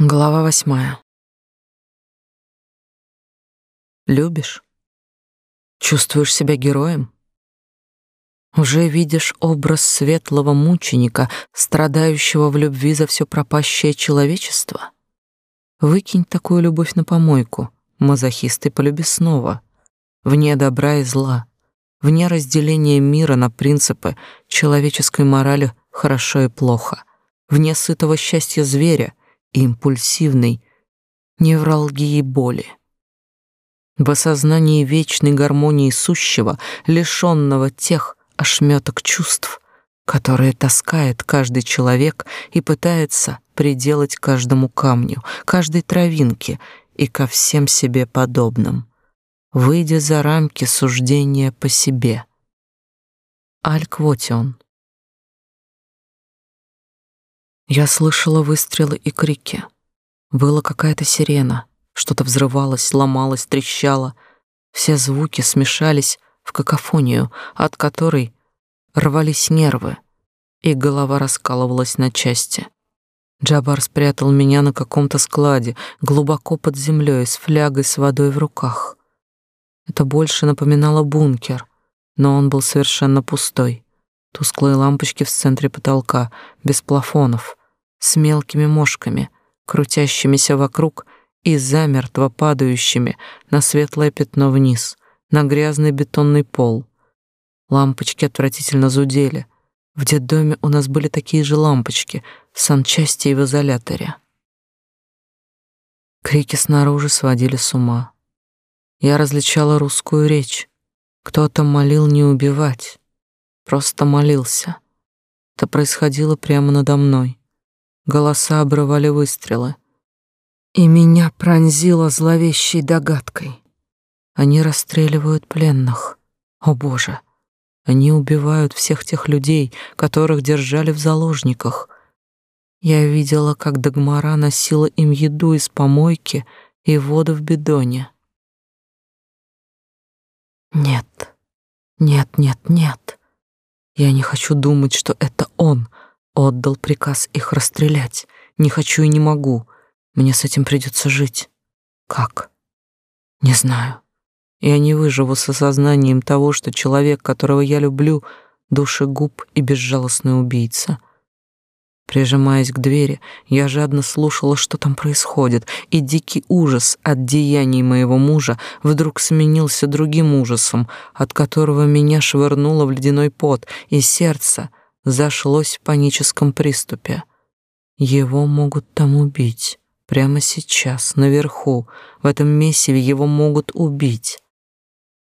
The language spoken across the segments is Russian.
Глава восьмая. Любишь? Чувствуешь себя героем? Уже видишь образ светлого мученика, страдающего в любви за все пропащее человечество? Выкинь такую любовь на помойку, мазохист, и полюби снова. Вне добра и зла, вне разделения мира на принципы человеческой морали хорошо и плохо, вне сытого счастья зверя, импульсивной невралгии боли. В осознании вечной гармонии сущего, лишенного тех ошметок чувств, которые таскает каждый человек и пытается приделать каждому камню, каждой травинке и ко всем себе подобным, выйдя за рамки суждения по себе. Альквотион я слышала выстрелы и крики. Была какая-то сирена. Что-то взрывалось, ломалось, трещало. Все звуки смешались в какофонию, от которой рвались нервы, и голова раскалывалась на части. Джабар спрятал меня на каком-то складе, глубоко под землей, с флягой с водой в руках. Это больше напоминало бункер, но он был совершенно пустой. Тусклые лампочки в центре потолка, без плафонов с мелкими мошками, крутящимися вокруг и замертво падающими на светлое пятно вниз, на грязный бетонный пол. Лампочки отвратительно зудели. В детдоме у нас были такие же лампочки в санчасти и в изоляторе. Крики снаружи сводили с ума. Я различала русскую речь. Кто-то молил не убивать, просто молился. Это происходило прямо надо мной. Голоса обрывали выстрелы. И меня пронзило зловещей догадкой. Они расстреливают пленных. О, Боже! Они убивают всех тех людей, которых держали в заложниках. Я видела, как Дагмара носила им еду из помойки и воду в бидоне. Нет, нет, нет, нет. Я не хочу думать, что это он — Отдал приказ их расстрелять. Не хочу и не могу. Мне с этим придется жить. Как? Не знаю. Я не выживу с осознанием того, что человек, которого я люблю, душегуб и безжалостный убийца. Прижимаясь к двери, я жадно слушала, что там происходит, и дикий ужас от деяний моего мужа вдруг сменился другим ужасом, от которого меня швырнуло в ледяной пот, и сердце зашлось в паническом приступе. Его могут там убить. Прямо сейчас, наверху, в этом месиве его могут убить.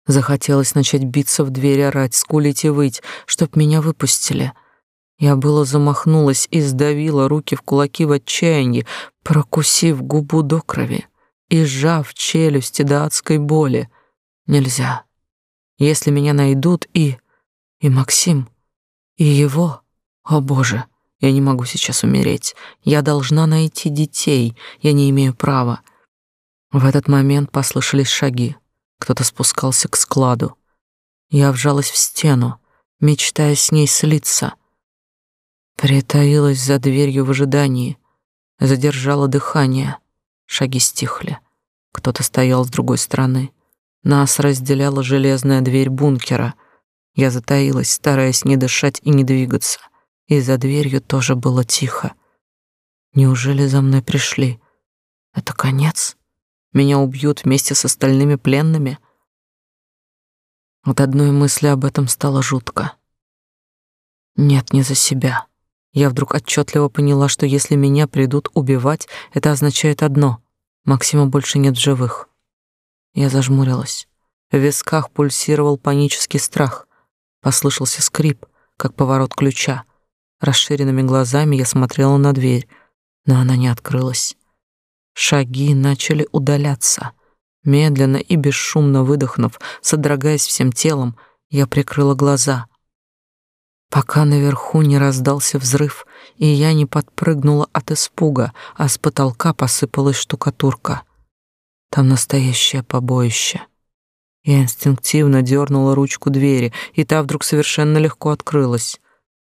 Захотелось начать биться в дверь, орать, скулить и выть, чтоб меня выпустили. Я было замахнулась и сдавила руки в кулаки в отчаянии, прокусив губу до крови и сжав челюсти до адской боли. Нельзя. Если меня найдут и... и Максим... И его... О, Боже, я не могу сейчас умереть. Я должна найти детей. Я не имею права. В этот момент послышались шаги. Кто-то спускался к складу. Я вжалась в стену, мечтая с ней слиться. Притаилась за дверью в ожидании. Задержала дыхание. Шаги стихли. Кто-то стоял с другой стороны. Нас разделяла железная дверь бункера — я затаилась, стараясь не дышать и не двигаться. И за дверью тоже было тихо. Неужели за мной пришли? Это конец? Меня убьют вместе с остальными пленными? От одной мысли об этом стало жутко. Нет, не за себя. Я вдруг отчетливо поняла, что если меня придут убивать, это означает одно — Максима больше нет в живых. Я зажмурилась. В висках пульсировал панический страх. Послышался скрип, как поворот ключа. Расширенными глазами я смотрела на дверь, но она не открылась. Шаги начали удаляться. Медленно и бесшумно выдохнув, содрогаясь всем телом, я прикрыла глаза. Пока наверху не раздался взрыв, и я не подпрыгнула от испуга, а с потолка посыпалась штукатурка. Там настоящее побоище. Я инстинктивно дернула ручку двери, и та вдруг совершенно легко открылась.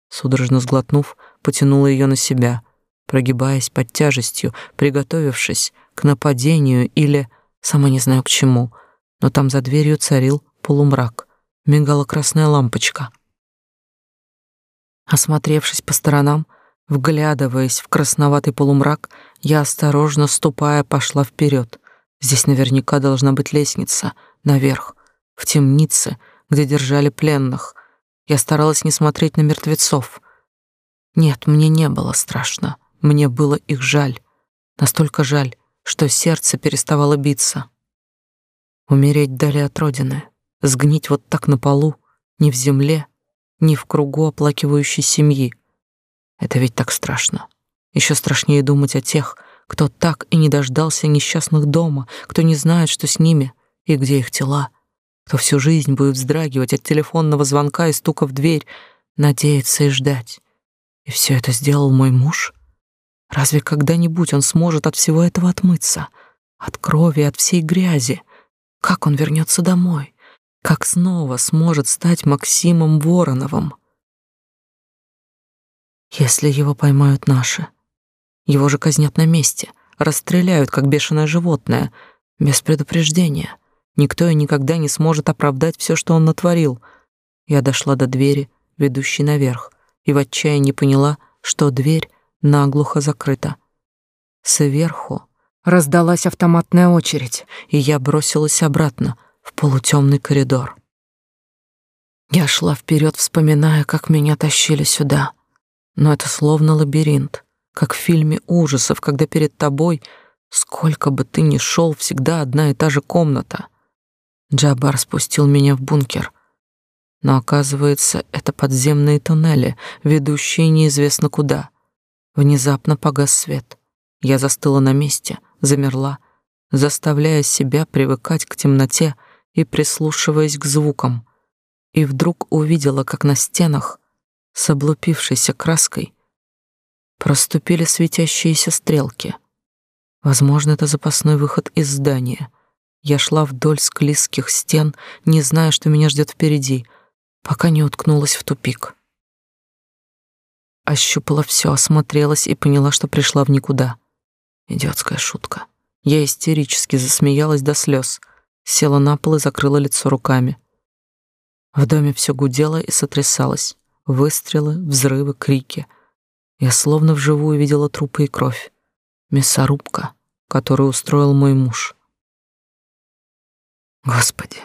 Судорожно сглотнув, потянула ее на себя. прогибаясь под тяжестью, приготовившись к нападению или, сама не знаю к чему, но там за дверью царил полумрак, мигала красная лампочка. Осмотревшись по сторонам, вглядываясь в красноватый полумрак, я осторожно ступая пошла вперед. Здесь наверняка должна быть лестница наверх, в темнице, где держали пленных. Я старалась не смотреть на мертвецов. Нет, мне не было страшно. Мне было их жаль. Настолько жаль, что сердце переставало биться. Умереть вдали от родины, сгнить вот так на полу, не в земле, не в кругу оплакивающей семьи. Это ведь так страшно. Еще страшнее думать о тех, кто так и не дождался несчастных дома, кто не знает, что с ними и где их тела, кто всю жизнь будет вздрагивать от телефонного звонка и стука в дверь, надеяться и ждать. И все это сделал мой муж? Разве когда-нибудь он сможет от всего этого отмыться? От крови, от всей грязи? Как он вернется домой? Как снова сможет стать Максимом Вороновым? Если его поймают наши, его же казнят на месте, расстреляют, как бешеное животное, без предупреждения. Никто и никогда не сможет оправдать все, что он натворил. Я дошла до двери, ведущей наверх, и в отчаянии поняла, что дверь наглухо закрыта. Сверху раздалась автоматная очередь, и я бросилась обратно в полутемный коридор. Я шла вперед, вспоминая, как меня тащили сюда. Но это словно лабиринт, как в фильме ужасов, когда перед тобой, сколько бы ты ни шел, всегда одна и та же комната. Джабар спустил меня в бункер. Но оказывается, это подземные туннели, ведущие неизвестно куда. Внезапно погас свет. Я застыла на месте, замерла, заставляя себя привыкать к темноте и прислушиваясь к звукам. И вдруг увидела, как на стенах с облупившейся краской проступили светящиеся стрелки. Возможно, это запасной выход из здания. Я шла вдоль склизких стен, не зная, что меня ждет впереди, пока не уткнулась в тупик. Ощупала все, осмотрелась и поняла, что пришла в никуда. Идиотская шутка. Я истерически засмеялась до слез, села на пол и закрыла лицо руками. В доме все гудело и сотрясалось. Выстрелы, взрывы, крики. Я словно вживую видела трупы и кровь. Мясорубка, которую устроил мой муж. Господи,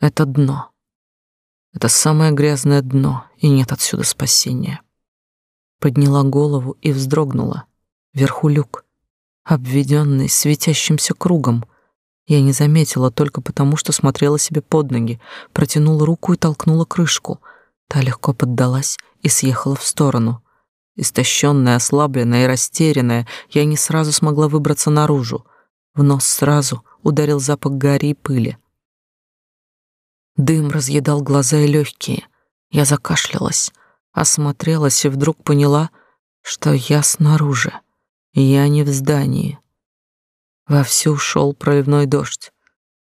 это дно. Это самое грязное дно, и нет отсюда спасения. Подняла голову и вздрогнула. Вверху люк, обведенный светящимся кругом. Я не заметила только потому, что смотрела себе под ноги, протянула руку и толкнула крышку. Та легко поддалась и съехала в сторону. Истощенная, ослабленная и растерянная, я не сразу смогла выбраться наружу. В нос сразу ударил запах гари и пыли. Дым разъедал глаза и легкие. Я закашлялась осмотрелась и вдруг поняла, что я снаружи, я не в здании. Вовсю шел проливной дождь.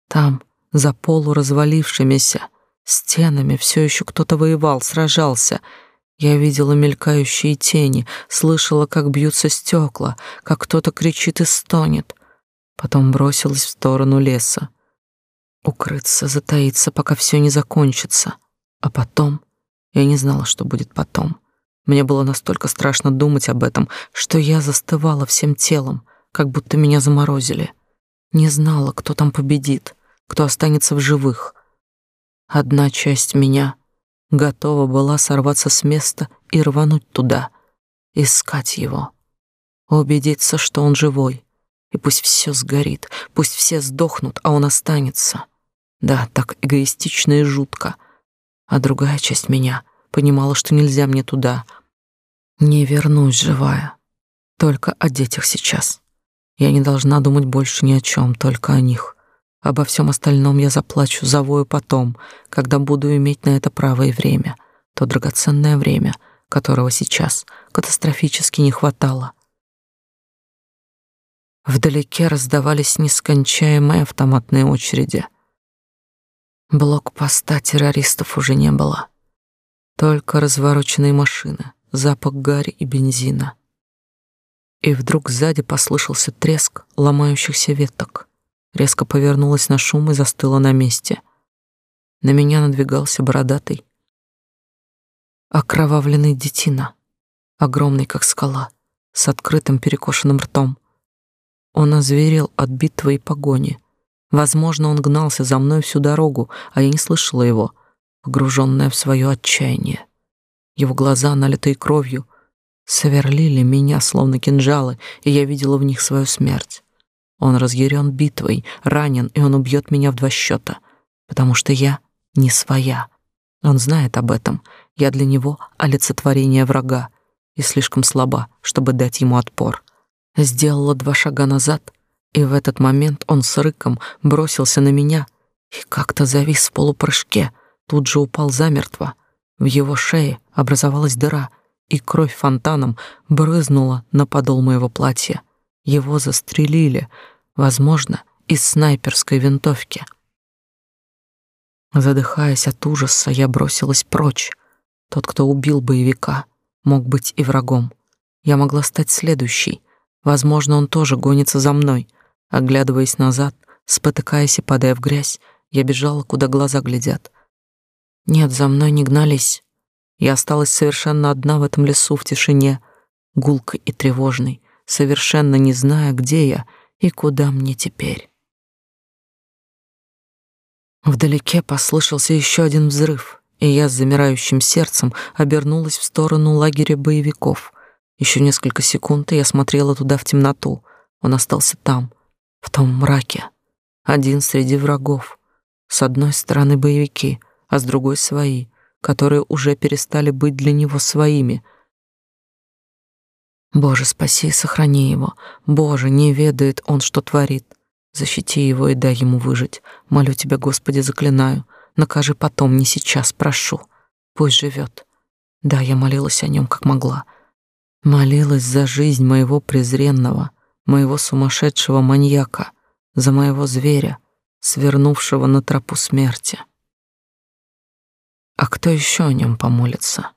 Там, за полуразвалившимися стенами, все еще кто-то воевал, сражался. Я видела мелькающие тени, слышала, как бьются стекла, как кто-то кричит и стонет. Потом бросилась в сторону леса. Укрыться, затаиться, пока все не закончится. А потом я не знала, что будет потом. Мне было настолько страшно думать об этом, что я застывала всем телом, как будто меня заморозили. Не знала, кто там победит, кто останется в живых. Одна часть меня готова была сорваться с места и рвануть туда, искать его, убедиться, что он живой, и пусть все сгорит, пусть все сдохнут, а он останется. Да, так эгоистично и жутко, а другая часть меня понимала, что нельзя мне туда. Не вернусь живая. Только о детях сейчас. Я не должна думать больше ни о чем, только о них. Обо всем остальном я заплачу, завою потом, когда буду иметь на это право и время. То драгоценное время, которого сейчас катастрофически не хватало. Вдалеке раздавались нескончаемые автоматные очереди. Блокпоста террористов уже не было. Только развороченные машины, запах гари и бензина. И вдруг сзади послышался треск ломающихся веток. Резко повернулась на шум и застыла на месте. На меня надвигался бородатый, окровавленный детина, огромный как скала, с открытым перекошенным ртом. Он озверел от битвы и погони. Возможно, он гнался за мной всю дорогу, а я не слышала его, погруженная в свое отчаяние. Его глаза, налитые кровью, сверлили меня, словно кинжалы, и я видела в них свою смерть. Он разъярен битвой, ранен, и он убьет меня в два счета, потому что я не своя. Он знает об этом. Я для него олицетворение врага и слишком слаба, чтобы дать ему отпор. Сделала два шага назад, и в этот момент он с рыком бросился на меня и как-то завис в полупрыжке, тут же упал замертво. В его шее образовалась дыра, и кровь фонтаном брызнула на подол моего платья. Его застрелили, возможно, из снайперской винтовки. Задыхаясь от ужаса, я бросилась прочь. Тот, кто убил боевика, мог быть и врагом. Я могла стать следующей. Возможно, он тоже гонится за мной. Оглядываясь назад, спотыкаясь и падая в грязь, я бежала, куда глаза глядят. Нет, за мной не гнались. Я осталась совершенно одна в этом лесу в тишине, гулкой и тревожной, совершенно не зная, где я и куда мне теперь. Вдалеке послышался еще один взрыв, и я с замирающим сердцем обернулась в сторону лагеря боевиков. Еще несколько секунд, и я смотрела туда в темноту. Он остался там, в том мраке, один среди врагов. С одной стороны боевики, а с другой свои, которые уже перестали быть для него своими. Боже, спаси и сохрани его. Боже, не ведает он, что творит. Защити его и дай ему выжить. Молю тебя, Господи, заклинаю. Накажи потом, не сейчас, прошу. Пусть живет. Да, я молилась о нем, как могла. Молилась за жизнь моего презренного, моего сумасшедшего маньяка, за моего зверя, свернувшего на тропу смерти. А кто еще о нем помолится?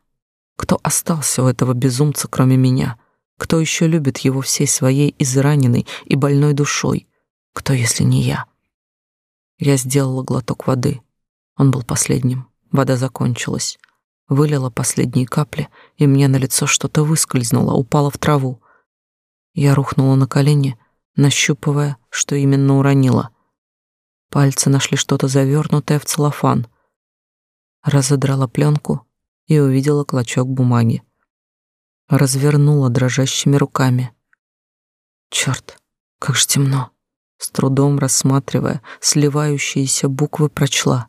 Кто остался у этого безумца, кроме меня? Кто еще любит его всей своей израненной и больной душой? Кто, если не я? Я сделала глоток воды. Он был последним. Вода закончилась. Вылила последние капли, и мне на лицо что-то выскользнуло, упало в траву. Я рухнула на колени, нащупывая, что именно уронила. Пальцы нашли что-то завернутое в целлофан. Разодрала пленку и увидела клочок бумаги. Развернула дрожащими руками. Черт, как же темно с трудом рассматривая сливающиеся буквы, прочла.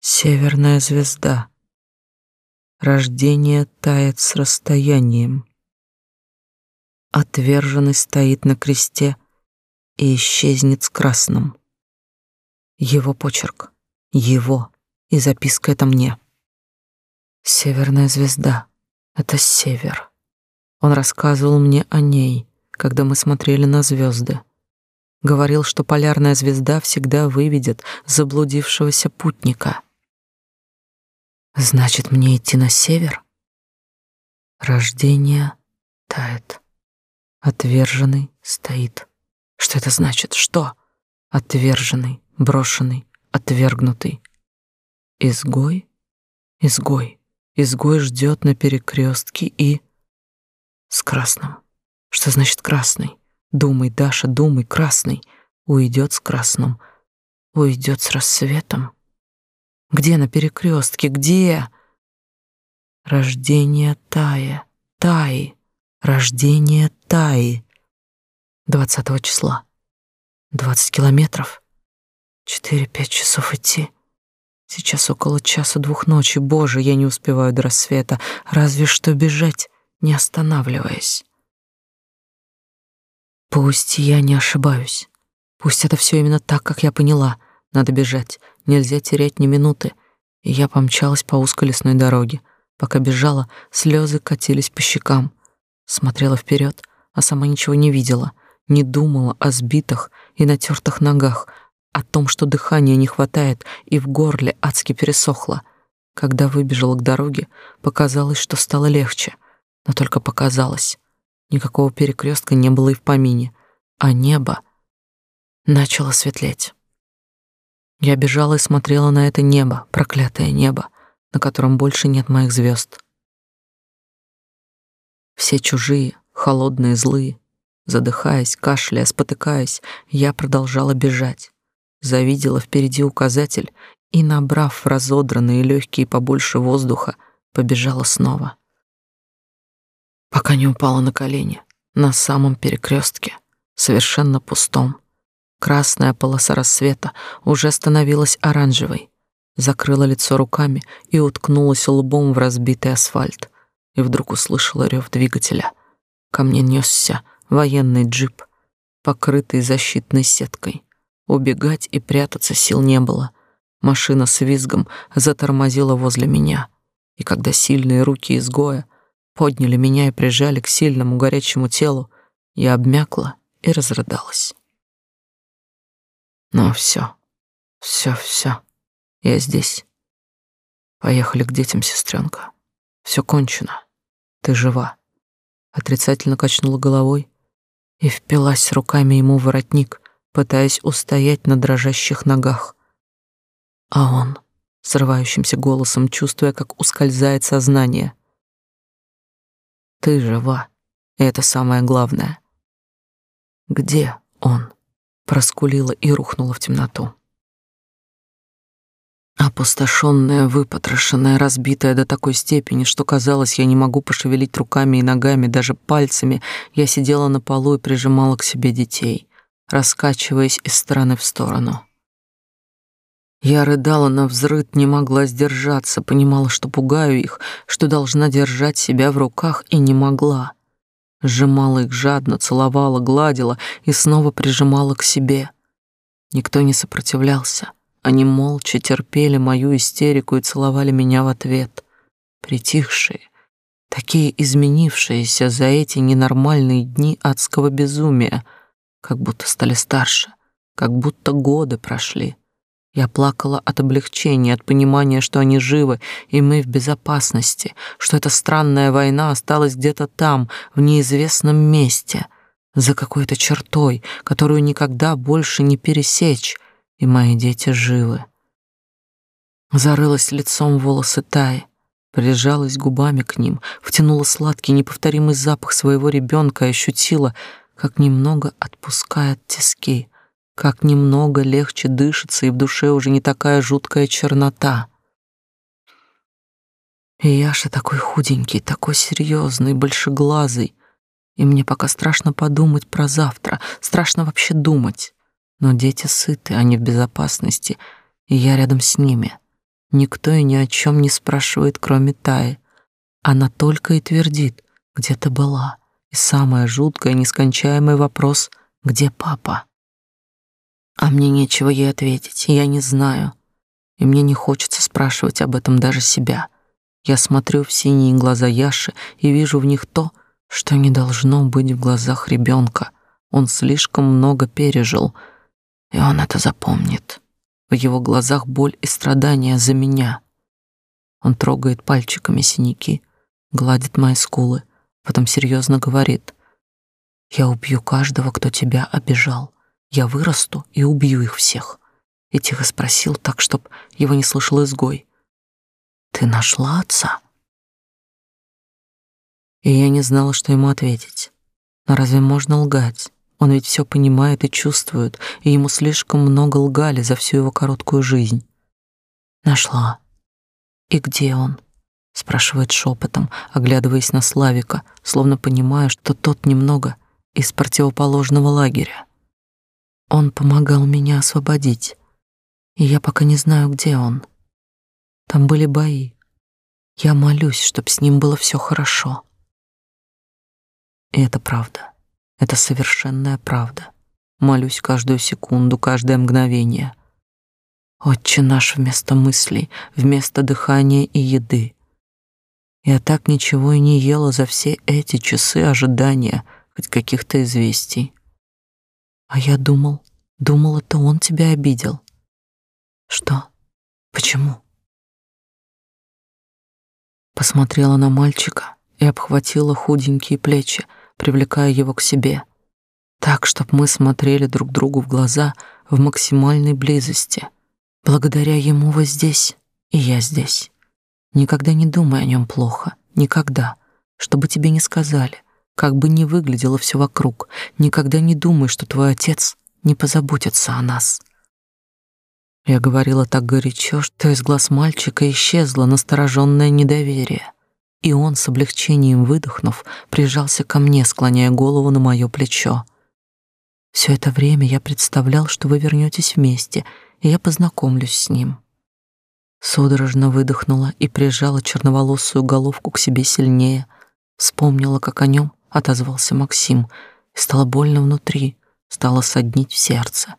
Северная звезда. Рождение тает с расстоянием. Отверженный стоит на кресте и исчезнет с красным. Его почерк, его, и записка это мне. Северная звезда — это север. Он рассказывал мне о ней — когда мы смотрели на звезды. Говорил, что полярная звезда всегда выведет заблудившегося путника. Значит, мне идти на север? Рождение тает. Отверженный стоит. Что это значит? Что? Отверженный, брошенный, отвергнутый. Изгой? Изгой. Изгой ждет на перекрестке и... С красным. Что значит красный? Думай, Даша, думай, красный. Уйдет с красным. Уйдет с рассветом. Где на перекрестке? Где? Рождение Тая. Таи. Рождение Таи. Двадцатого числа. Двадцать километров. Четыре-пять часов идти. Сейчас около часа двух ночи. Боже, я не успеваю до рассвета. Разве что бежать, не останавливаясь. Пусть я не ошибаюсь. Пусть это все именно так, как я поняла. Надо бежать. Нельзя терять ни минуты. И я помчалась по узкой лесной дороге. Пока бежала, слезы катились по щекам. Смотрела вперед, а сама ничего не видела. Не думала о сбитых и натертых ногах, о том, что дыхания не хватает и в горле адски пересохло. Когда выбежала к дороге, показалось, что стало легче. Но только показалось. Никакого перекрестка не было и в помине, а небо начало светлеть. Я бежала и смотрела на это небо, проклятое небо, на котором больше нет моих звезд. Все чужие, холодные, злые. Задыхаясь, кашляя, спотыкаясь, я продолжала бежать. Завидела впереди указатель и, набрав разодранные легкие побольше воздуха, побежала снова. Пока не упала на колени, на самом перекрестке, совершенно пустом. Красная полоса рассвета уже становилась оранжевой. Закрыла лицо руками и уткнулась лбом в разбитый асфальт. И вдруг услышала рев двигателя. Ко мне несся военный джип, покрытый защитной сеткой. Убегать и прятаться сил не было. Машина с визгом затормозила возле меня, и когда сильные руки изгоя подняли меня и прижали к сильному горячему телу, я обмякла и разрыдалась. Ну все, все, все, я здесь. Поехали к детям, сестренка. Все кончено. Ты жива. Отрицательно качнула головой и впилась руками ему в воротник, пытаясь устоять на дрожащих ногах. А он, срывающимся голосом, чувствуя, как ускользает сознание. Ты жива, и это самое главное. Где он? Проскулила и рухнула в темноту. Опустошенная, выпотрошенная, разбитая до такой степени, что казалось, я не могу пошевелить руками и ногами, даже пальцами, я сидела на полу и прижимала к себе детей, раскачиваясь из стороны в сторону. Я рыдала на взрыд, не могла сдержаться, понимала, что пугаю их, что должна держать себя в руках и не могла. Сжимала их жадно, целовала, гладила и снова прижимала к себе. Никто не сопротивлялся. Они молча терпели мою истерику и целовали меня в ответ. Притихшие, такие изменившиеся за эти ненормальные дни адского безумия, как будто стали старше, как будто годы прошли. Я плакала от облегчения, от понимания, что они живы, и мы в безопасности, что эта странная война осталась где-то там, в неизвестном месте, за какой-то чертой, которую никогда больше не пересечь, и мои дети живы. Зарылась лицом в волосы Таи, прижалась губами к ним, втянула сладкий неповторимый запах своего ребенка и ощутила, как немного отпускает тиски, как немного легче дышится, и в душе уже не такая жуткая чернота. И Яша такой худенький, такой серьезный, большеглазый, и мне пока страшно подумать про завтра, страшно вообще думать. Но дети сыты, они в безопасности, и я рядом с ними. Никто и ни о чем не спрашивает, кроме Таи. Она только и твердит, где ты была. И самое жуткое, нескончаемый вопрос — где папа? А мне нечего ей ответить, я не знаю. И мне не хочется спрашивать об этом даже себя. Я смотрю в синие глаза Яши и вижу в них то, что не должно быть в глазах ребенка. Он слишком много пережил — и он это запомнит. В его глазах боль и страдания за меня. Он трогает пальчиками синяки, гладит мои скулы, потом серьезно говорит: "Я убью каждого, кто тебя обижал. Я вырасту и убью их всех". И тихо спросил так, чтоб его не слышал изгой: "Ты нашла отца?" И я не знала, что ему ответить. Но разве можно лгать? Он ведь все понимает и чувствует, и ему слишком много лгали за всю его короткую жизнь. Нашла. И где он? спрашивает шепотом, оглядываясь на Славика, словно понимая, что тот немного из противоположного лагеря. Он помогал меня освободить, и я пока не знаю, где он. Там были бои. Я молюсь, чтоб с ним было все хорошо. И это правда. Это совершенная правда. Молюсь каждую секунду, каждое мгновение. Отче наш вместо мыслей, вместо дыхания и еды. Я так ничего и не ела за все эти часы ожидания хоть каких-то известий. А я думал, думал, это он тебя обидел. Что? Почему? Посмотрела на мальчика и обхватила худенькие плечи, привлекая его к себе, так, чтобы мы смотрели друг другу в глаза в максимальной близости. Благодаря ему вы здесь, и я здесь. Никогда не думай о нем плохо, никогда, чтобы тебе не сказали, как бы ни выглядело все вокруг, никогда не думай, что твой отец не позаботится о нас. Я говорила так горячо, что из глаз мальчика исчезло настороженное недоверие, и он с облегчением выдохнув, прижался ко мне, склоняя голову на мое плечо. Все это время я представлял, что вы вернетесь вместе, и я познакомлюсь с ним. Судорожно выдохнула и прижала черноволосую головку к себе сильнее, вспомнила, как о нем отозвался Максим, стало больно внутри, стало соднить в сердце.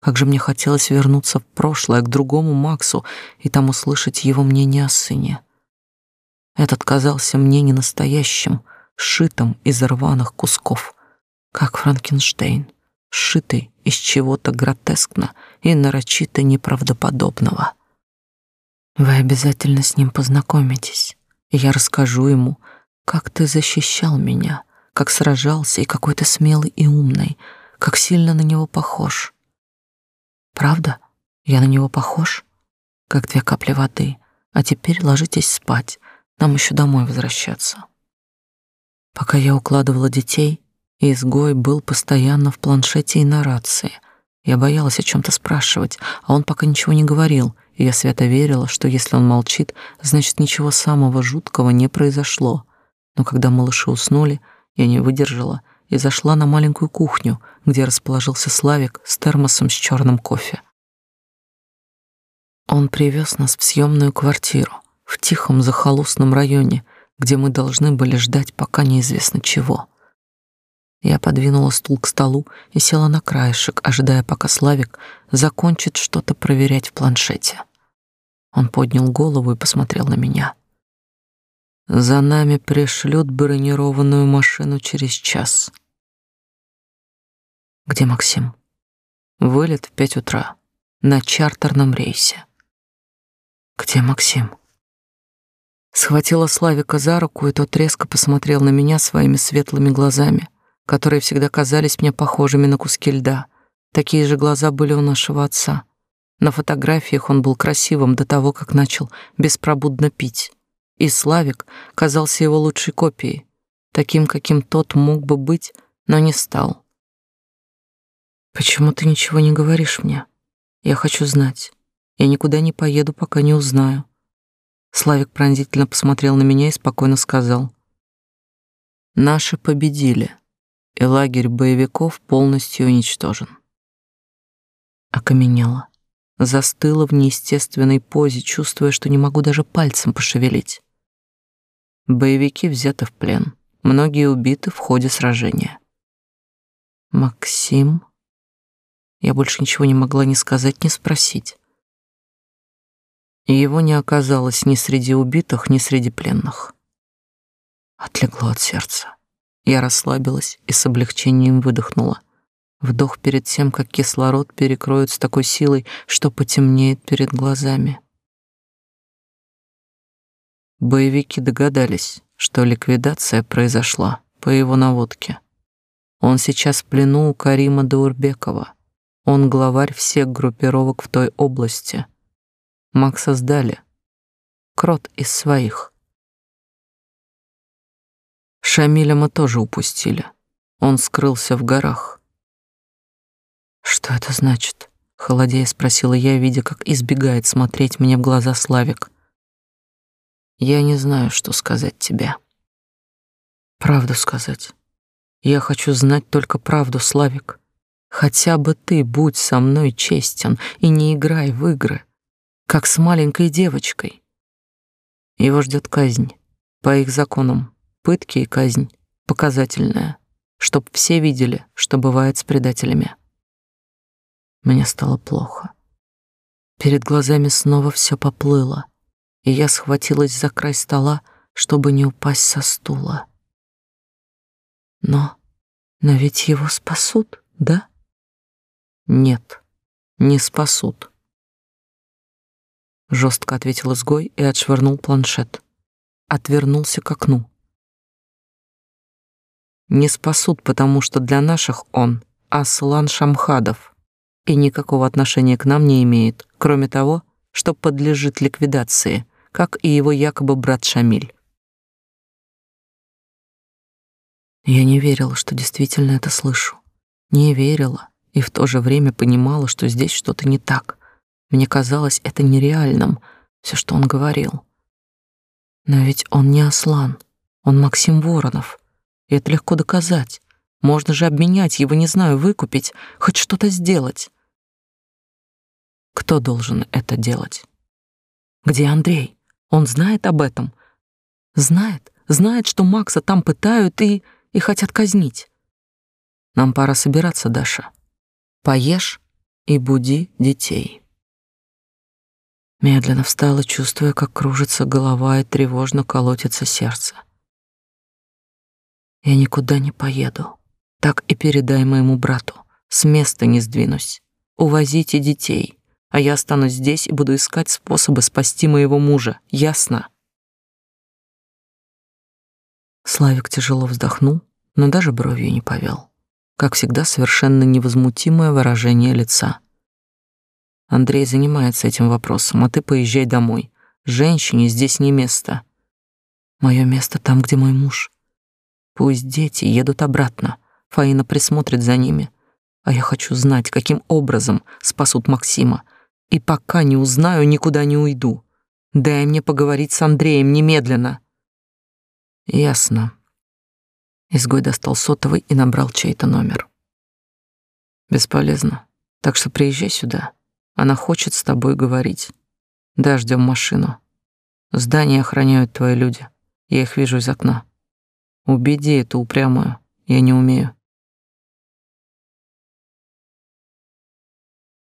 Как же мне хотелось вернуться в прошлое, к другому Максу, и там услышать его мнение о сыне. Этот казался мне не настоящим, сшитым из рваных кусков, как Франкенштейн, сшитый из чего-то гротескно и нарочито неправдоподобного. Вы обязательно с ним познакомитесь, я расскажу ему, как ты защищал меня, как сражался и какой ты смелый и умный, как сильно на него похож. Правда? Я на него похож? Как две капли воды. А теперь ложитесь спать. Нам еще домой возвращаться. Пока я укладывала детей, изгой был постоянно в планшете и на рации. Я боялась о чем то спрашивать, а он пока ничего не говорил, и я свято верила, что если он молчит, значит, ничего самого жуткого не произошло. Но когда малыши уснули, я не выдержала и зашла на маленькую кухню, где расположился Славик с термосом с черным кофе. Он привез нас в съемную квартиру в тихом захолустном районе, где мы должны были ждать пока неизвестно чего. Я подвинула стул к столу и села на краешек, ожидая, пока Славик закончит что-то проверять в планшете. Он поднял голову и посмотрел на меня. За нами пришлют бронированную машину через час. Где Максим? Вылет в пять утра на чартерном рейсе. Где Максим? Схватила Славика за руку, и тот резко посмотрел на меня своими светлыми глазами, которые всегда казались мне похожими на куски льда. Такие же глаза были у нашего отца. На фотографиях он был красивым до того, как начал беспробудно пить и Славик казался его лучшей копией, таким, каким тот мог бы быть, но не стал. Почему ты ничего не говоришь мне? Я хочу знать. Я никуда не поеду, пока не узнаю. Славик пронзительно посмотрел на меня и спокойно сказал: Наши победили, и лагерь боевиков полностью уничтожен. Окаменела, застыла в неестественной позе, чувствуя, что не могу даже пальцем пошевелить. Боевики взяты в плен. Многие убиты в ходе сражения. Максим? Я больше ничего не могла ни сказать, ни спросить. Его не оказалось ни среди убитых, ни среди пленных. Отлегло от сердца. Я расслабилась и с облегчением выдохнула. Вдох перед тем, как кислород перекроет с такой силой, что потемнеет перед глазами. Боевики догадались, что ликвидация произошла по его наводке. Он сейчас в плену у Карима Даурбекова. Он главарь всех группировок в той области. Макса сдали. Крот из своих. Шамиля мы тоже упустили. Он скрылся в горах. Что это значит? Холодея спросила я, видя, как избегает смотреть мне в глаза Славик. Я не знаю, что сказать тебе. Правду сказать. Я хочу знать только правду, Славик. Хотя бы ты будь со мной честен и не играй в игры, как с маленькой девочкой. Его ждет казнь. По их законам, пытки и казнь показательная, чтоб все видели, что бывает с предателями. Мне стало плохо. Перед глазами снова все поплыло и я схватилась за край стола, чтобы не упасть со стула. Но, но ведь его спасут, да? Нет, не спасут. Жестко ответил изгой и отшвырнул планшет. Отвернулся к окну. Не спасут, потому что для наших он Аслан Шамхадов и никакого отношения к нам не имеет, кроме того, что подлежит ликвидации, как и его якобы брат Шамиль. Я не верила, что действительно это слышу. Не верила и в то же время понимала, что здесь что-то не так. Мне казалось это нереальным, все, что он говорил. Но ведь он не Аслан, он Максим Воронов. И это легко доказать. Можно же обменять его, не знаю, выкупить, хоть что-то сделать. Кто должен это делать? Где Андрей? Он знает об этом? Знает, знает, что Макса там пытают и и хотят казнить. Нам пора собираться, Даша. Поешь и буди детей. Медленно встала, чувствуя, как кружится голова и тревожно колотится сердце. Я никуда не поеду. Так и передай моему брату. С места не сдвинусь. Увозите детей, а я останусь здесь и буду искать способы спасти моего мужа. Ясно? Славик тяжело вздохнул, но даже бровью не повел. Как всегда, совершенно невозмутимое выражение лица. Андрей занимается этим вопросом, а ты поезжай домой. Женщине здесь не место. Мое место там, где мой муж. Пусть дети едут обратно. Фаина присмотрит за ними. А я хочу знать, каким образом спасут Максима. И пока не узнаю, никуда не уйду. Дай мне поговорить с Андреем немедленно. Ясно. Изгой достал сотовый и набрал чей-то номер. Бесполезно. Так что приезжай сюда. Она хочет с тобой говорить. Да, ждем машину. Здание охраняют твои люди. Я их вижу из окна. Убеди эту упрямую. Я не умею.